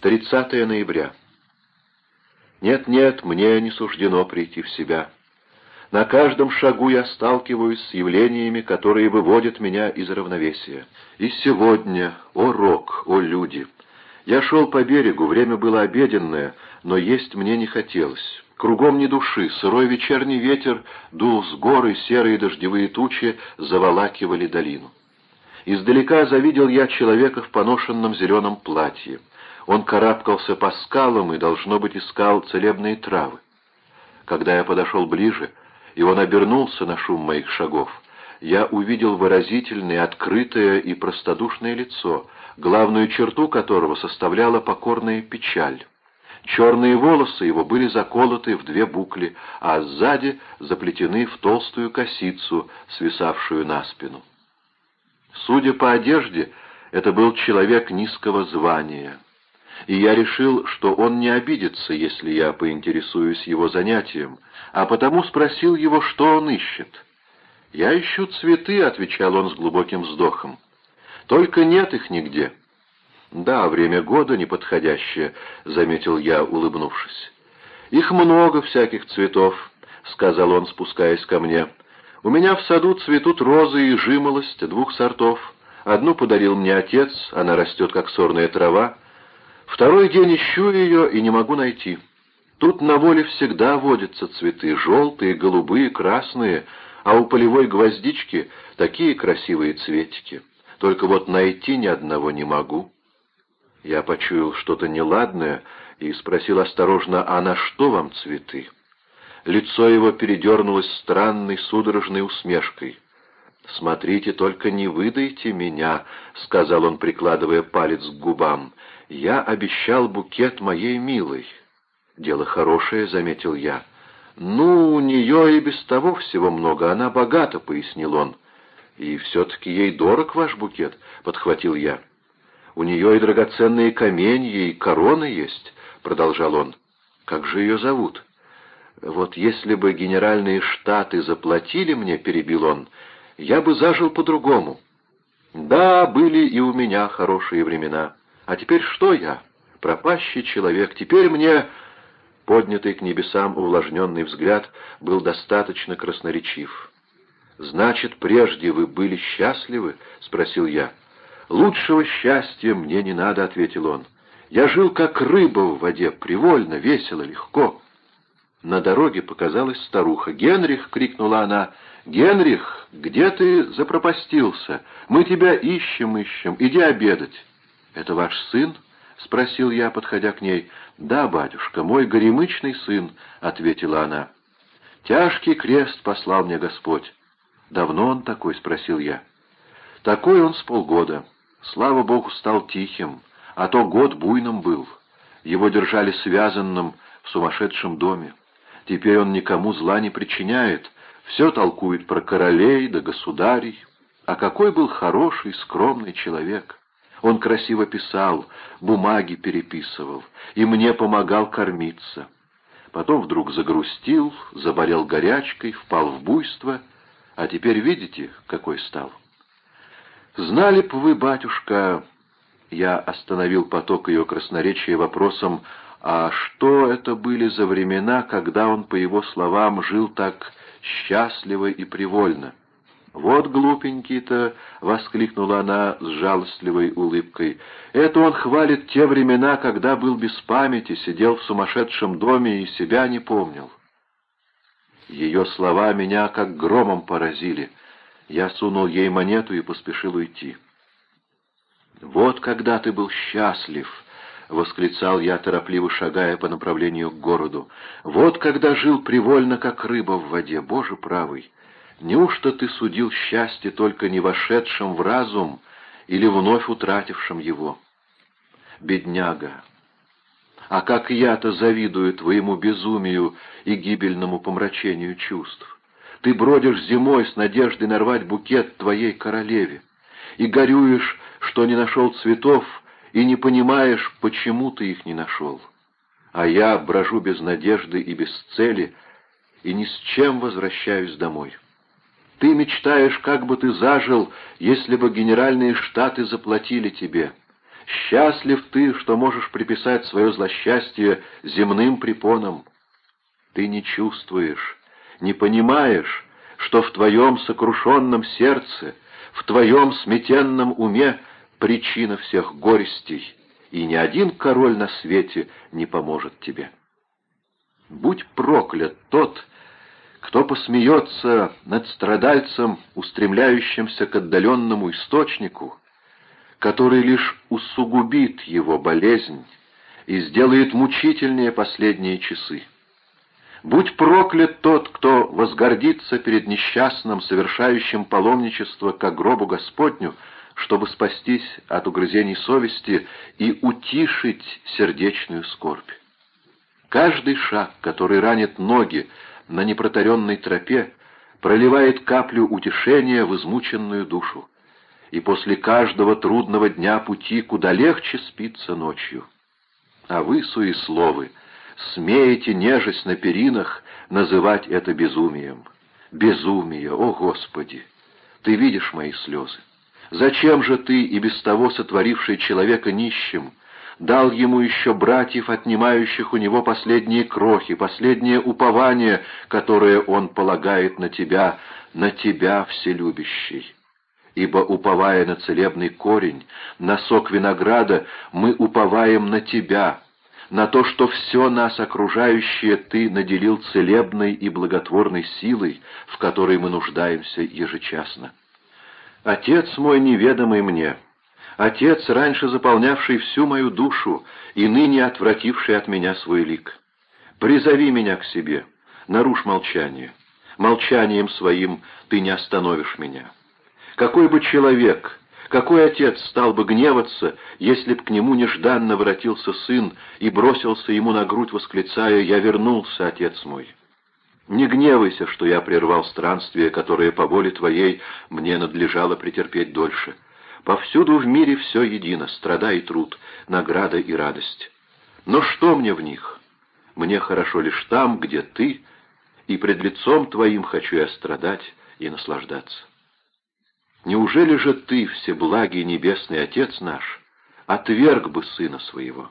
30 ноября. Нет-нет, мне не суждено прийти в себя. На каждом шагу я сталкиваюсь с явлениями, которые выводят меня из равновесия. И сегодня, о рок, о люди! Я шел по берегу, время было обеденное, но есть мне не хотелось. Кругом ни души, сырой вечерний ветер дул с горы, серые дождевые тучи заволакивали долину. Издалека завидел я человека в поношенном зеленом платье. Он карабкался по скалам и, должно быть, искал целебные травы. Когда я подошел ближе, и он обернулся на шум моих шагов, я увидел выразительное, открытое и простодушное лицо, главную черту которого составляла покорная печаль. Черные волосы его были заколоты в две букли, а сзади заплетены в толстую косицу, свисавшую на спину. Судя по одежде, это был человек низкого звания и я решил, что он не обидится, если я поинтересуюсь его занятием, а потому спросил его, что он ищет. «Я ищу цветы», — отвечал он с глубоким вздохом. «Только нет их нигде». «Да, время года неподходящее», — заметил я, улыбнувшись. «Их много всяких цветов», — сказал он, спускаясь ко мне. «У меня в саду цветут розы и жимолость двух сортов. Одну подарил мне отец, она растет, как сорная трава. Второй день ищу ее и не могу найти. Тут на воле всегда водятся цветы, желтые, голубые, красные, а у полевой гвоздички такие красивые цветики. Только вот найти ни одного не могу. Я почуял что-то неладное и спросил осторожно, а на что вам цветы? Лицо его передернулось странной судорожной усмешкой. «Смотрите, только не выдайте меня», — сказал он, прикладывая палец к губам. «Я обещал букет моей милой». «Дело хорошее», — заметил я. «Ну, у нее и без того всего много, она богата», — пояснил он. «И все-таки ей дорог ваш букет», — подхватил я. «У нее и драгоценные каменья, и корона есть», — продолжал он. «Как же ее зовут?» «Вот если бы генеральные штаты заплатили мне», — перебил он, — «я бы зажил по-другому». «Да, были и у меня хорошие времена». А теперь что я? Пропащий человек. Теперь мне...» Поднятый к небесам увлажненный взгляд был достаточно красноречив. «Значит, прежде вы были счастливы?» — спросил я. «Лучшего счастья мне не надо», — ответил он. «Я жил как рыба в воде, привольно, весело, легко». На дороге показалась старуха. «Генрих!» — крикнула она. «Генрих, где ты запропастился? Мы тебя ищем, ищем. Иди обедать». «Это ваш сын?» — спросил я, подходя к ней. «Да, батюшка, мой горемычный сын», — ответила она. «Тяжкий крест послал мне Господь». «Давно он такой?» — спросил я. «Такой он с полгода. Слава Богу, стал тихим, а то год буйным был. Его держали связанным в сумасшедшем доме. Теперь он никому зла не причиняет, все толкует про королей да государей. А какой был хороший, скромный человек!» Он красиво писал, бумаги переписывал, и мне помогал кормиться. Потом вдруг загрустил, заболел горячкой, впал в буйство, а теперь видите, какой стал. Знали б вы, батюшка, я остановил поток ее красноречия вопросом, а что это были за времена, когда он, по его словам, жил так счастливо и привольно? «Вот глупенький-то!» — воскликнула она с жалостливой улыбкой. «Это он хвалит те времена, когда был без памяти, сидел в сумасшедшем доме и себя не помнил». Ее слова меня как громом поразили. Я сунул ей монету и поспешил уйти. «Вот когда ты был счастлив!» — восклицал я, торопливо шагая по направлению к городу. «Вот когда жил привольно, как рыба в воде, Боже правый!» Неужто ты судил счастье только не вошедшим в разум или вновь утратившим его? Бедняга! А как я-то завидую твоему безумию и гибельному помрачению чувств! Ты бродишь зимой с надеждой нарвать букет твоей королеве и горюешь, что не нашел цветов, и не понимаешь, почему ты их не нашел. А я брожу без надежды и без цели, и ни с чем возвращаюсь домой». Ты мечтаешь, как бы ты зажил, если бы генеральные штаты заплатили тебе. Счастлив ты, что можешь приписать свое злосчастье земным препонам. Ты не чувствуешь, не понимаешь, что в твоем сокрушенном сердце, в твоем сметенном уме причина всех горестей, и ни один король на свете не поможет тебе. Будь проклят тот, кто посмеется над страдальцем, устремляющимся к отдаленному источнику, который лишь усугубит его болезнь и сделает мучительнее последние часы. Будь проклят тот, кто возгордится перед несчастным, совершающим паломничество к гробу Господню, чтобы спастись от угрызений совести и утишить сердечную скорбь. Каждый шаг, который ранит ноги на непротаренной тропе, проливает каплю утешения в измученную душу. И после каждого трудного дня пути куда легче спится ночью. А вы, суесловы, смеете, нежесть на перинах, называть это безумием. Безумие, о Господи! Ты видишь мои слезы. Зачем же ты, и без того сотворивший человека нищим, дал ему еще братьев, отнимающих у него последние крохи, последнее упование, которое он полагает на тебя, на тебя, вселюбящий? Ибо, уповая на целебный корень, на сок винограда, мы уповаем на тебя, на то, что все нас окружающее ты наделил целебной и благотворной силой, в которой мы нуждаемся ежечасно. Отец мой неведомый мне, Отец, раньше заполнявший всю мою душу и ныне отвративший от меня свой лик, призови меня к себе, нарушь молчание. Молчанием своим ты не остановишь меня. Какой бы человек, какой отец стал бы гневаться, если б к нему нежданно воротился сын и бросился ему на грудь, восклицая «Я вернулся, отец мой». Не гневайся, что я прервал странствие, которое по воле твоей мне надлежало претерпеть дольше. Повсюду в мире все едино, страда и труд, награда и радость. Но что мне в них? Мне хорошо лишь там, где ты, и пред лицом твоим хочу я страдать и наслаждаться. Неужели же ты, всеблагий небесный Отец наш, отверг бы сына своего?»